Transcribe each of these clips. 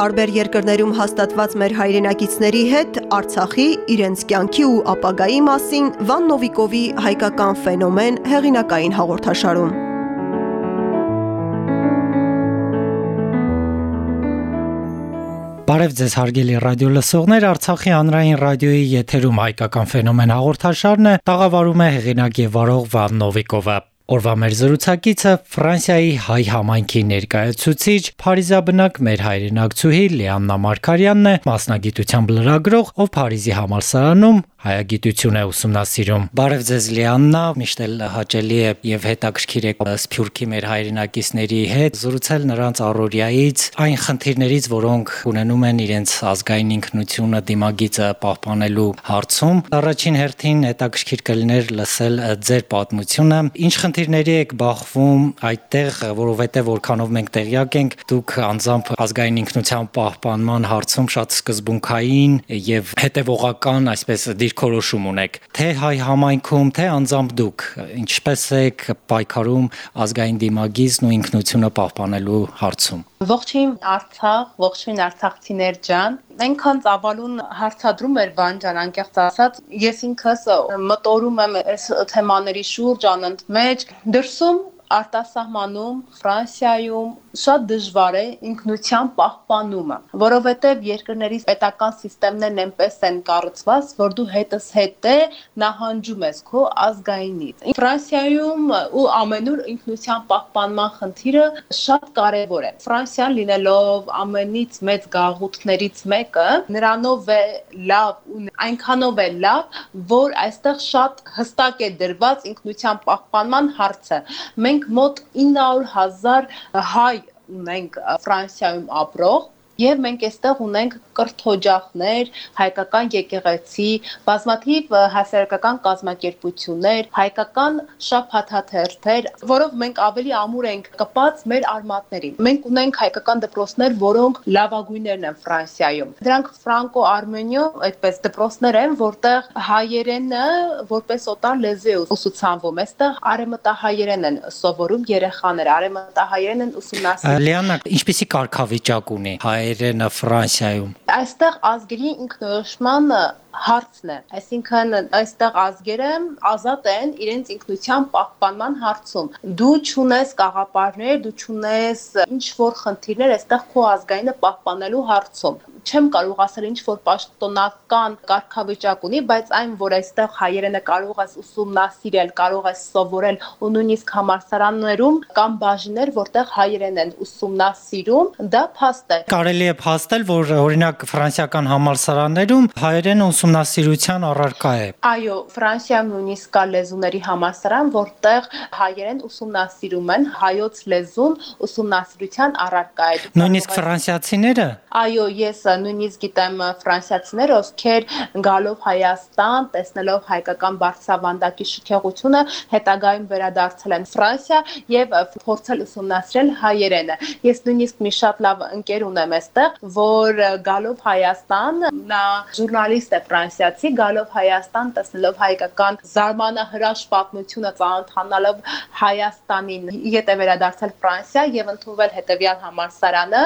Տարբեր երկրներում հաստատված մեր հայրենակիցների հետ Արցախի, իրենց կյանքի ու ապագայի մասին Վան Նովիկովի «Հայկական ֆենոմեն» հեղինակային հաղորդաշարում։ Բարև ձեզ հարգելի ռադիոլսողներ, Արցախի հանրային ռադիոյի եթերում հայկական ֆենոմեն հաղորդաշարն է, տաղավարում է հեղինակ եւ վարող Վան Նովիկովը։ Օրվա մեր զրուցակիցը Ֆրանսիայի հայ համայնքի ներկայացուցիչ Փարիզաբնակ մեր հայրենակցուհի Լիաննա Մարկարյանն է, մասնագիտությամբ լրագրող, ով Փարիզի համալսարանում հայագիտություն է ուսումնասիրում։ Բարև ձեզ Լիաննա, միշտ էլ հաճելի է եւ հետաքրքիր է Սփյուռքի մեր հայրենակիցների հետ զրուցել նրանց առօրյայից, այն խնդիրներից, որոնք ունենում են իրենց ազգային ինքնությունը դիմագիծը պահպանելու հարցում։ Առաջին հերթին հետաքրքիր կլիներ լսել ձեր պատմությունը, ինչ խնդիրների եք բախվում այդտեղ, որովհետեւ որքանով մենք տեղյակ ենք, դուք անձամբ ազգային ինքնության պահպանման հարցում շատ սկզբունքային եւ հետեւողական, այսպես դիրքորոշում ունեք, թե հայ համայնքում, թե անձամբ դուք, ինչպես եք պայքարում ազգային դիմագիծն ու ինքնությունը պահպանելու հարցում։ Ողջույն Արցախ, ողջույն Արցախցիներ ջան։ Այնքան ծավալուն հարցադրում էր Վան ջան, անկեղծ ասած, ես ինքս մտորում եմ այս թեմաների շուրջ անընդմեջ։ Դրսում արտասահմանում Ֆրանսիայում շատ դժվար է ինքնության պահպանումը, որովհետև երկրների պետական համակարգներն այնպես են կառուցված, որ դու հետս հետե նահանջում ես քո ազգայինից։ Ֆրանսիայում ու ամենուր ինքնության պահպանման խնդիրը շատ կարևոր է։ Ֆրանսիան լինելով ամենից մեծ գաղութներից մեկը, նրանով է լավ ու այնքանով է լավ, որ այստեղ շատ հստակ է դրված ինքնության պահպանման հարցը։ Մենք մոտ 900.000 հայ ունենք Ֆրանսիայում ապրող եւ մենք այստեղ ունենք կրթօջախներ, հայկական եկեղեցի, բազմաթիվ հասարակական կազմակերպություններ, հայկական շփաթաթերթեր, որով մենք ավելի ամուր ենք կպած մեր արմատներին։ Մենք ունենք հայկական դպրոցներ, որոնք լավագույններն են Ֆրանսիայում։ Դրանք ֆրանկո-արմենիո այդպես դպրոցներ են, որտեղ հայերենը որպես օտար լեզու է ուսուցանվում։ Այստեղ արեմտահայերեն են սովորում երեխաները, արեմտահայերեն են ուսումնասիրում։ Լիանա, ինչպեսի կարգավիճակ ունի հայերենը Ֆրանսիայում այստեղ ազգերի ինքնորոշման հարցն է այսինքն այստեղ ազգերը ազատ են իրենց ինքնության պահպանման հարցում դու ճունես կաղապարներ դու ճունես ինչ որ խնդիրներ այստեղ քո ազգայինը պահպանելու հարցում չեմ կարող ասել ինչ որ պաշտոնական կարգավիճակ ունի, բայց այն որ այստեղ հայերենը կարող ես ուսումնասիրել, կարող ես սովորել ու նույնիսկ համալսարաններում կամ բաժիններ, որտեղ հայերեն են ուսումնասիրում, դա փաստ է։ Կարելի է փաստել, որ օրինակ ֆրանսիական համալսարաններում հայերեն ուսումնասիրության առարկա է։ Այո, Ֆրանսիայում նույնիսկ կա լեզուների համալսարան, որտեղ հայերեն ուսումնասիրում են, հայոց լեզուն ուսումնասիրության առարկա է։ Նույնիսկ ֆրանսիացիները։ Այո, ես նույնիսկ գիտեմ ֆրանսիացիներ, ովքեր գալով Հայաստան, տեսնելով հայկական բարձրավանդակի շքեղությունը, հետագայում վերադարձել են Ֆրանսիա եւ փորձել ուսումնասիրել հայերենը։ Ես նույնիսկ մի շատ լավ ընկեր ունեմ այստեղ, որ գալով Հայաստան, նա ժուրնալիստ է ֆրանսիացի, գալով Հայաստան, տեսնելով հայկական զարմանահրաշ պատմությունը ծանոթանալով Հայաստանին, է վերադարձել Ֆրանսիա եւ ընդունվել հետեւյալ համալսարանը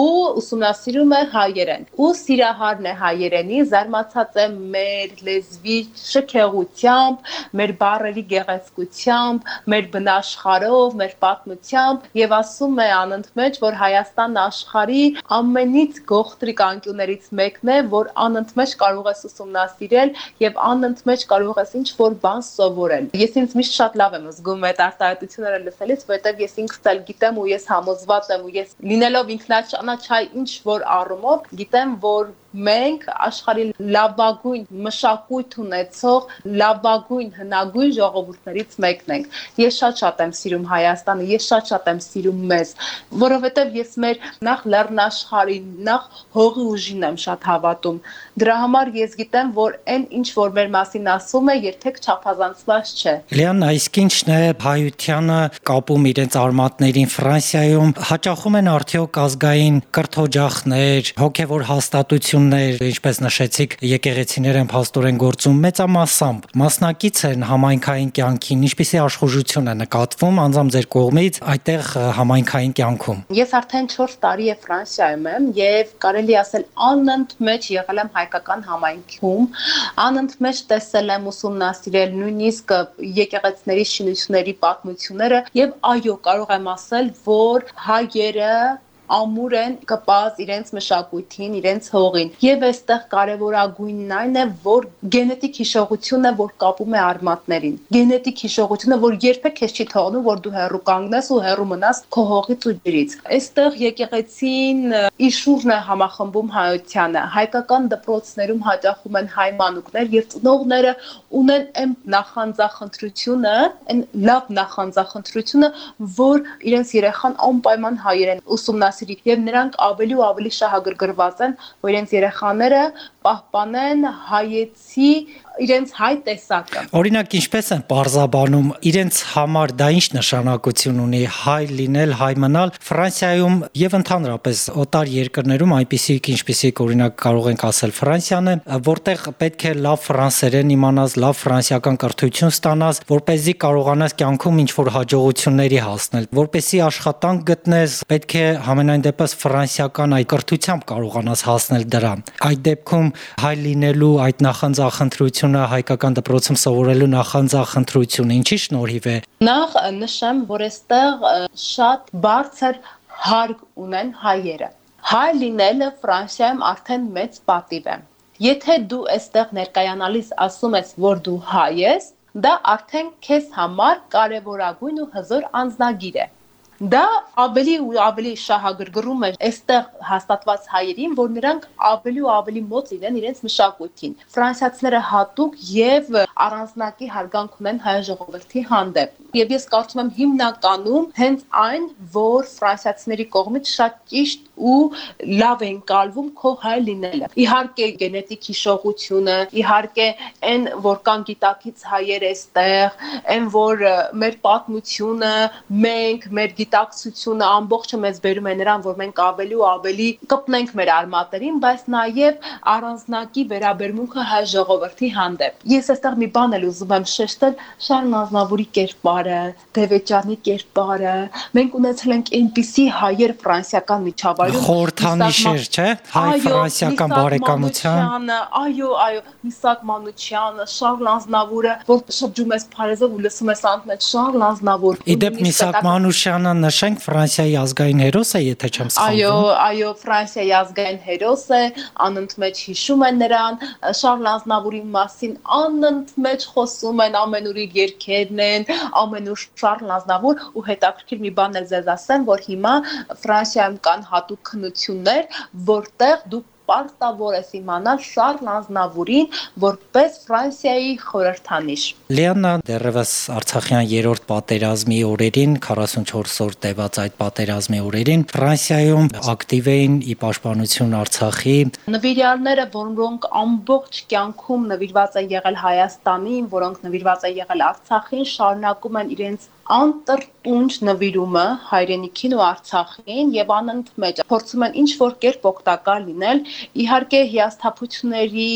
ու ուսումնասիրում է հայ հայերեն։ Ու սիրահարն է հայերենի, զարմացած է մեր լեզվի շքեղությամբ, մեր բառերի գեղեցկությամբ, մեր բնաշխարով, մեր պատմությամբ եւ ասում է անընդմեջ, որ Հայաստանն աշխարհի ամենից գողտրիկ անկյուններից մեկն է, որ անընդմեջ կարող ես ուսումնասիրել եւ անընդմեջ կարող ես ինչ որ բան սովորել։ Ես ինձ միշտ շատ լավ եմ զգում այդ արտահայտությունները լսելիս, որովհետեւ ես ինքս էլ գիտեմ ու ես համոզված եմ ու ես լինելով ինքնաճանաչ ինչ որ առումով գիտեմ, որ մենք աշխարհի լավագույն մշակույթ ունեցող լավագույն հնագույն ժողովուրդներից մեկն ենք։ Ես շատ-շատ եմ սիրում Հայաստանը, ես շատ-շատ եմ սիրում մեզ, որովհետև ես մեր նախ լեռնաշխարհին, նախ հողի ուժին եմ շատ հավատում։ Դրա համար ես գիտեմ, որ այն ինչ որ մեր մասին ասում է, երբեք չափազանցված չէ։ Լիան, իսկ ինչն է հայությանը կապում իրենց արմատներին Ֆրանսիայում, հաճախում են արդյոք ազգային կրթօջախներ, հոգևոր հաստատություն հաջողություններ, ինչպես նշեցիք, եկեղեցիներ են փաստորեն գործում մեծամասամբ, մասնակից են համայնքային կյանքին, ինչպիսի աշխուժություն է նկատվում անձամբ ձեր կողմից այդտեղ համայնքային կյանքում։ Ես արդեն 4 տարի է Ֆրանսիայում եմ եւ կարելի ասել անընդմեջ եղել եմ հայկական համայնքում, անընդմեջ տեսել եմ ուսումնասիրել նույնիսկ եկեղեցիների շինությունների պատմությունները եւ այո, կարող եմ ասել, որ հայերը ամուր են կպած իրենց մշակույթին, իրենց հողին։ Եվ այստեղ կարևորագույնն այն է, որ գենետիկ հիշողությունն է, որ կապում է արմատներին։ Գենետիկ հիշողությունը, որ երբեք քեզ չի թողնում, որ դու հեռու կանգնես ու հեռու մնաս քո հողից ու ջրից։ Այստեղ եկեղեցին իշուրն է համախմբում հայությանը։ Հայկական դպրոցներում հաճախում են հայ մանուկներ եւ ծնողները ունեն այն նախանձախնդրությունը, այն լավ նախանձախնդրությունը, որ իրենց երեխան անպայման հայերեն ուսումնասիրի հասցրի եւ նրանք ավելի ու ավելի շահագրգռված են, որ իրենց երեխաները պահպանեն հայեցի իրենց հայ տեսակը։ Օրինակ ինչպես են parzabանում իրենց համար դա ինչ նշանակություն ունի հայ լինել, հայ մնալ Ֆրանսիայում եւ ընդհանրապես օտար երկրներում այնպիսիք ինչպիսիք օրինակ կարող ենք ասել Ֆրանսիան է, որտեղ պետք է լավ ֆրանսերեն իմանաս, լավ ֆրանսիական կրթություն ստանաս, որ เป զի կարողանաս կյանքում ինչ որ հաջողությունների հասնել, որպեսի աշխատանք գտնես, պետք է ամենայն դեպս ֆրանսիական այդ կրթությամբ կարողանաս հասնել դրան։ Այդ դեպքում հայ լինելու այդ նախանձախնդրությունը հայկական դպրոցում սովորելու նախանձախնդրությունը ինչի շնորհիվ է։ Նախ նշեմ, որ այստեղ շատ բարձր հարկ ունեն հայերը։ Հայ լինելը Ֆրանսիայում արդեն մեծ պատիվ է։ Եթե դու այստեղ ներկայանալիս ասում ես, որ դու հայ ես, դա արդեն քեզ համար կարևորագույն ու հզոր անձնագիր է դա ավելի ու ավելի շահագրգռում է այստեղ հաստատված հայերին, որ նրանք ավելի ու ավելի մոտ լինեն իրենց մշակույթին։ Ֆրանսիացիները հատուկ եւ առանձնակի հարգանք ունեն հայ ժողովրդի հանդեպ։ Եվ ես կարծում եմ հիմնականում հենց այն, որ ֆրանսիացիների կողմից շատ ճիշտ ու լավ են կալվում քո հայ լինելը։ Իհարկե գենետիկ հիշողությունը, իհարկե այն որ կան գիտակից հայեր էստեղ, այն որ մեր պատմությունը, մենք, մեր գիտակցությունը ամբողջը մեզ բերում է նրան, որ մենք ավելի ու ավելի կպնենք մեր արմատերին, բայց նաև առանձնակի վերաբերմունքը հայ ժողովրդի հանդեպ։ Ես այստեղ մի բան էլ ուզում եմ շեշտել. Շարլ Նազնավուրի կերպարը, Դևեճյանի կերպարը։ Մենք ունեցել ենք այնպիսի հայեր ֆրանսիական միջավայրում խորհրդանիշեր, չէ՞։ Հայ-ֆրանսիական բարեկամության։ Այո, այո, Միսակ Մանուչյանը, Շարլ Նազնավուրը, որ շրջում ես Փարեզով ու լսում ես անտմեջ Շարլ Նազնավուր։ Իդեպ Միսակ Մանուչյանը նշենք Ֆրանսիայի ազգային հերոս է, եթե չեմ սխալվում։ Այո, այո, Ֆրանսիայի ազգային հերոս է, անընդմեջ հիշում են նրան, Շարլ Ազնավուրի մասին անընդմեջ խոսում են, ամենուրի երգերն են, ամենուր Շարլ Ազնավուր ու հետաքրքիր մի բան էլ ձեզ ասեմ, որ հիմա Ֆրանսիայում կան հատուկ քննություններ, որտեղ դուք պարտավոր ես իմանալ Շարլ Ազնավուրին որպես Ֆրանսիայի խորհրդանիշ։ Լիաննա դեռևս Արցախյան երրորդ պատերազմի օրերին 44 օր տևած այդ պատերազմի օրերին Ֆրանսիայում ակտիվ էին ի պաշտպանություն Արցախի նվիրյալները, որոնք ամբողջ կյանքում նվիրված են եղել Հայաստանին, որոնք նվիրված են եղել Արցախին, շարունակում են իրենց անտրտունջ նվիրումը հայրենիքին ու Արցախին եւ անընդմեջ փորձում են ինչ որ կերպ օգտակար լինել իհարկե հիասթափությունների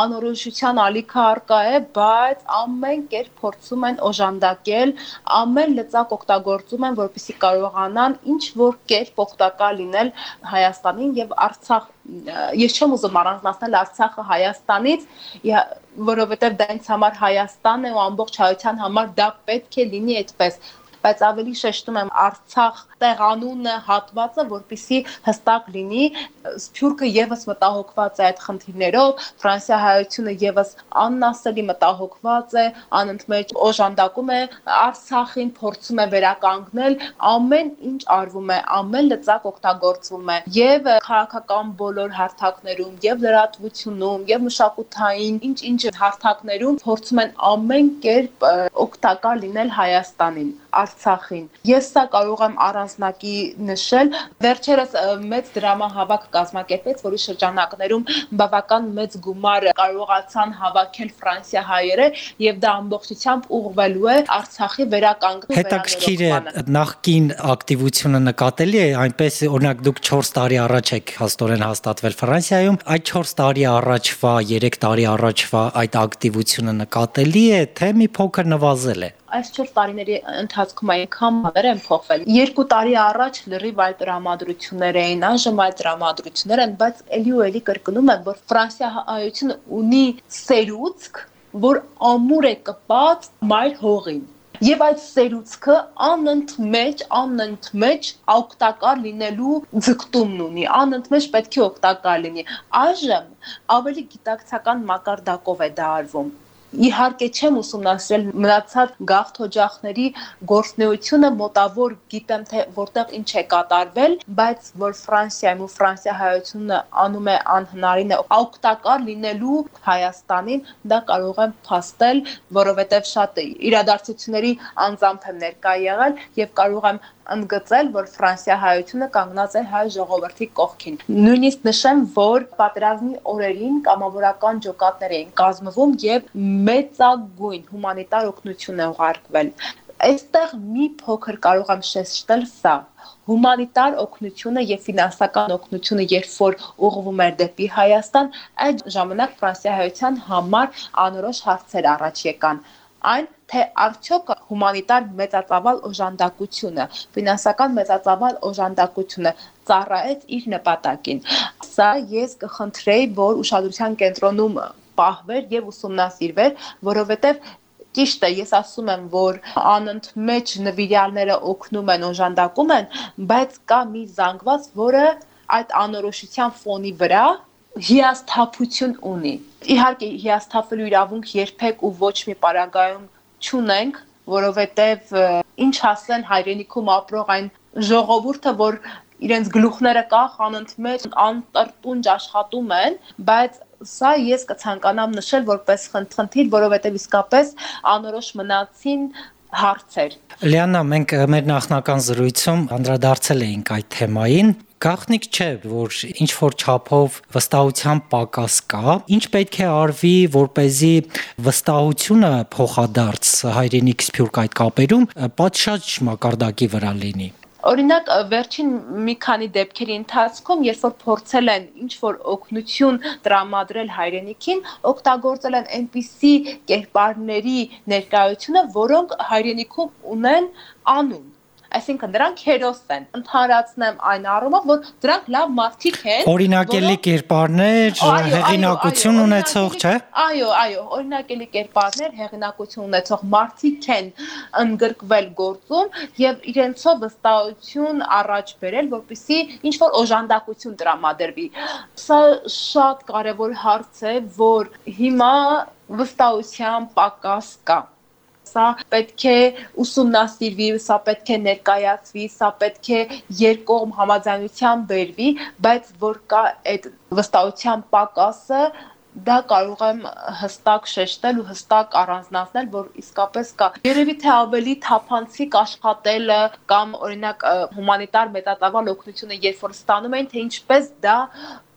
անորոշության ալիքը արկա է բայց ամեն կերպ փորձում են օժանդակել ամեն լծակ օգտագործում են որպեսզի կարողանան ինչ որ կերպ օգտակար լինել Հայաստանին եւ Արցախ ես չեմ ուզում առանձնացնել Արցախը Հայաստանից որովհետև դա ինձ համար Հայաստանն է ու ամբողջ հայության համար դա պետք է լինի այդպես բայց ավելի շեշտում եմ Արցախ տեղանունը հատվածը, որpիսի հստակ լինի, Սփյուռքը եւս մտահոգված է այդ խնդիրներով, Ֆրանսիա հայությունը եւս աննասելի մտահոգված է, անընդմեջ օժանդակում է Արցախին, փորձում է վերականգնել, ամեն ինչ արվում է, ամեն լծակ օգտագործվում է եւ քաղաքական բոլոր հարթակներում, եւ լրատվությունում, եւ մշակութային ինչ-ինչ հարթակներում փորձում են ամեն կերպ օգտակար լինել Հայաստանին։ Արցախին։ Ես սա կարող եմ առանձնակի նշել, վերջերս մեծ դրամահավաք կազմակերպեց, որի շրջանակներում բավական մեծ գումար կարողացան հավաքել Ֆրանսիա հայերը եւ դա ամբողջությամբ ուղղվելու է Արցախի վերականգնման Հետաքրքիր է նախքին ակտիվությունը նկատելի է, այնպես օրինակ դուք 4 տարի առաջ եք հաստորեն հաստատվել Ֆրանսիայում, այդ 4 տարի առաջվա, 3 տարի առաջվա այդ ակտիվությունը նկատելի է, թե մի փոքր նվազել է այս 4 տարիների ընթացքում այնքան բաներ են փոխվել։ Երկու տարի առաջ լրիվ այլ տրամադրություններ էին, այժմ այլ տրամադրություններ են, բայց ելի ու ելի կրկնում եմ, որ Ֆրանսիա հայությունը ունի սերուցք, որ ամուր է կպած մայր հողին Եվ այդ սերուցքը անընդմեջ, անընդմեջ օգտակար լինելու ձգտումն ունի, անընդմեջ պետք է օգտակար լինի։ Այժմ ավելի գիտակցական մակարդակով է դա արվում Իհարկե չեմ ուսումնասիրել մնացած գաղթ օջախների գործնեությունը մոտավոր գիտեմ թե որտեղ ինչ է կատարվել, բայց որ Ֆրանսիայում ու Ֆրանսիա հայությունը անում է անհնարին է օգտակար լինելու Հայաստանին, դա կարող եմ փաստել, որովհետև շատ իրադարձությունների անձամբ եմ ներկա եղել եւ կարող եմ ընդգծել, որ Ֆրանսիա հայությունը կանգնած է հայ ժողովրդի կողքին։ Նույնիսկ նշեմ, որ պատերազմի օրերին կամավորական ջոկատներ էին կազմվում եւ մեծագույն հումանիտար օգնություն է ուղարկվել։ Այստեղ մի փոքր կարող եմ շեշտել սա. Հումանիտար օգնությունը եւ ֆինանսական օգնությունը երբ որ ուղղվում էր դեպի Հայաստան, այդ ժամանակ Ֆրանսիահայության համար անորոշ հարցեր առաջ եկան. Այն թե արդյոք հումանիտար մեծածավալ օժանդակությունը, ֆինանսական մեծածավալ օժանդակությունը ծառայեց իր նպատակին։ Սա ես կխնդրեի, որ ուշադրության կենտրոնում պահվեր եւ ուսումնասիրվեր, որովհետեւ Ճիշտ է, ես ասում եմ, որ անընդմեջ նվիրյալները օգնում են, օժանդակում են, բայց կա մի զանգված, որը այդ անորոշության ֆոնի վրա հիասթափություն ունի։ Իհարկե հիասթափելու իրավունք երբեք ու ոչ մի պարագայում չունենք, որովհետև ինչ ասեն հայրենիքում ապրող այն ժողովուրդը, որ իրենց գլուխները կախ անընդմեջ անտրտունջ աշխատում են, բայց սա ես կցանկանամ նշել որպես խնդիր, որովհետև իսկապես անորոշ մնացին հարցեր։ Լիանա, մենք մեր նախնական զրույցում անդրադարձել էինք այդ թեմային, Գաղտնիք չէ, որ ինչ որ չափով վստահության պակաս կա։ Ինչ պետք է արվի, որ เป զի վստահությունը փոխադարձ հայրենիք սփյուռք այդ կապերում պատշաճ մակարդակի վրա լինի։ Օրինակ վերջին մի քանի դեպքերի ընթացքում, երբ որ փորձել են ինչ որ օգնություն տրամադրել հայրենիքին, օգտագործել են այնպիսի կերպարների ներկայությունը, որոնք հայրենիքում ունեն անուն Այսինքն դրանք հերոս են։ Ընդհանրացնեմ այն առումով, որ դրանք լավ մարդիկ են։ Օրինակելի կերպարներ, հեղինակություն ունեցող, չէ՞։ Այո, այո, օրինակելի կերպարներ, հեղինակություն ունեցող մարդիկ են ընդգրկվել գործում եւ իրենցով վստահություն առաջ բերել, որպիսի ինչ որ օժանդակություն տրամադրվի։ Սա շատ կարեւոր հարց է, որ հիմա վստահության պակաս կա սա պետք է ուսումնասիրվի, սա պետք է ներկայացվի, սա պետք է երկկողմ համաձայնությամբ բերվի, բայց որ կա այդ վստահության պակասը դա կարող եմ հստակ շեշտել ու հստակ առանձնացնել, որ իսկապես կա։ Երևի թե ավելի թափանցիկ աշխատելը կամ օրինակ հումանիտար մետադավալ օգնությունը երբ որ ստանում են, թե ինչպես դա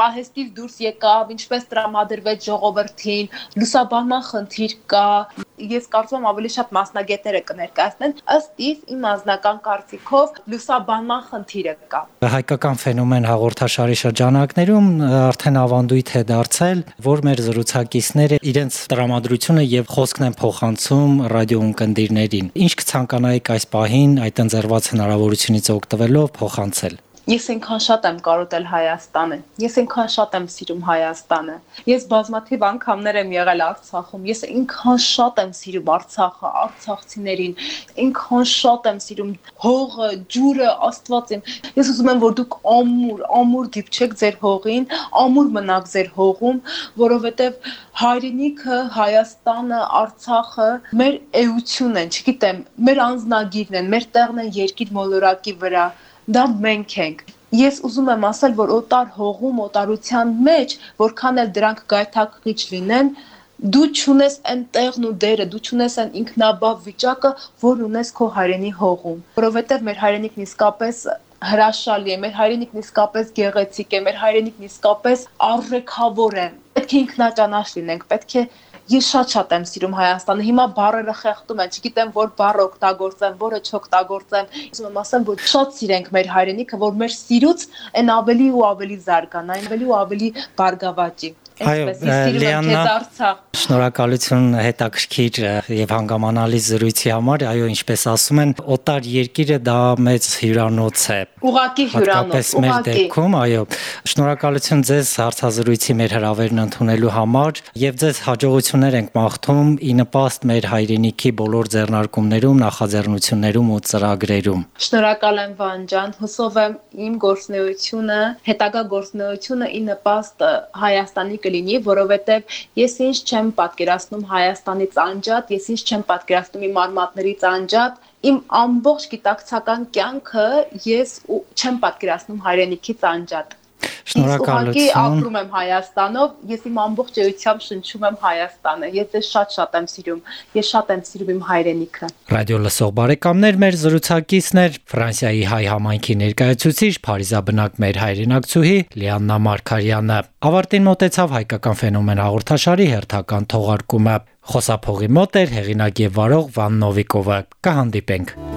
պահեստից դուրս եկավ, ինչպես տրամադրվեց ժողովրդին, լուսաբանման խնդիր կա։ Ես կարծում եմ ավելի շատ մասնագետները կներկայացնեն, ըստ իս իմ անձնական կարծիքով լուսաբանման խնդիրը կա։ Հայկական ֆենոմեն հաղորդաշարի շրջանակներում արդեն ավանդույթ է դարձել, որ մեր զրուցակիցները իրենց տրամադրությունը եւ խոսքն են փոխանցում ռադիո ունկնդիրներին։ Ինչ կցանկանայիք այս պահին այդ ընձեռված հնարավորությունից օգտվելով փոխանցել։ Ես այնքան շատ եմ կարոտել Հայաստանը։ Ես այնքան շատ եմ սիրում Հայաստանը։ Ես բազմաթիվ անգամներ եմ եղել Արցախում։ Ես այնքան շատ եմ սիրում Արցախը, արցախցիներին։ Այնքան շատ եմ սիրում հողը, ջուրը, Աստված իմ։ Ես ուզում եմ, որ դուք ամուր, ամուր դիպչեք ձեր հողին, ամուր մնաք ձեր հողում, որովհետև հայրենիքը, Հայաստանը, Արցախը մեր էությունն են, չգիտեմ, մեր անznագիրն են, մեր տեղն են երկիր մոլորակի վրա դա մենք ենք ես ուզում եմ ասել որ օտար հողում օտարության մեջ որքան էլ դրանք գայթակղիչ լինեն դու ճունես այն տեղն ու դերը, դու ճունես այն ինքնաբավ վիճակը, որ ունես քո հայրենի հողում, որովհետև մեր հայրենիքն իսկապես հրաշալի է, մեր հայրենիքն իսկապես գեղեցիկ է, մեր հայրենիքն իսկապես արժեքավոր է։ Պետք է ինքնաճանաչ լինենք, պետք է Ես շատ-շատ եմ սիրում Հայաստանը։ Հիմա բառերը խեղդում են, չգիտեմ որ բառ օգտագործեմ, որը չօգտագործեմ։ Ուզում եմ ասեմ, որ շատ սիրենք մեր հայրենիքը, որ մեր սիրուց այն ավելի ու ավելի զարգանա, ավելի ու ավելի բարգավաճի։ Այո, Լիաննա, շնորհակալություն հետաքրքիր եւ հանգամանալի զրույցի համար։ Այո, ինչպես ասում են, օտար երկիրը դա մեծ հյուրանոց է։ Ուղակի հյուրանոց, ուղակի։ Մեր դեպքում, այո, շնորհակալություն ձեզ հարցազրույցի մեր հրավերն ընդունելու համար եւ ձեզ հաջողություններ ենք մաղթում ի նպաստ մեր հայրենիքի բոլոր ձեռնարկումներում, նախաձեռնություններում ու ծրագրերում։ Շնորհակալ եմ Վան ջան, հուսով եմ իմ գործնեությունը, հետագա գործնեությունը ի նպաստ Հայաստանի կլինի, որովհետև ես ինչ չեմ պատկերացնում Հայաստանից անջատ, ես ինչ չեմ պատկերացնում իմ արմատներից անջատ, իմ ամբողջ գիտակցական կյանքը ես չեմ պատկերացնում հայրենիքից անջատ Շնորհակալություն։ ապրում եմ Հայաստանով, ես իմ ամբողջ էությամբ շնչում եմ Հայաստանը։ Ես ձեզ շատ-շատ եմ սիրում։ Ես շատ եմ սիրում իմ հայրենիքը։ Ռադիո լսող բարեկամներ, մեր զրուցակիցն էր Ֆրանսիայի հայ համայնքի ներկայացուցիչ Փարիզաբնակ մեր հայրենակցուհի Լիաննա Մարկարյանը։ Ավարտին մոտեցավ հայկական ֆենոմեն հաղորդաշարի հերթական թողարկումը։ Խոսափողի մոտ էր հեղինակ եւ վարող Վան Նովիկովը։ Կհանդիպենք։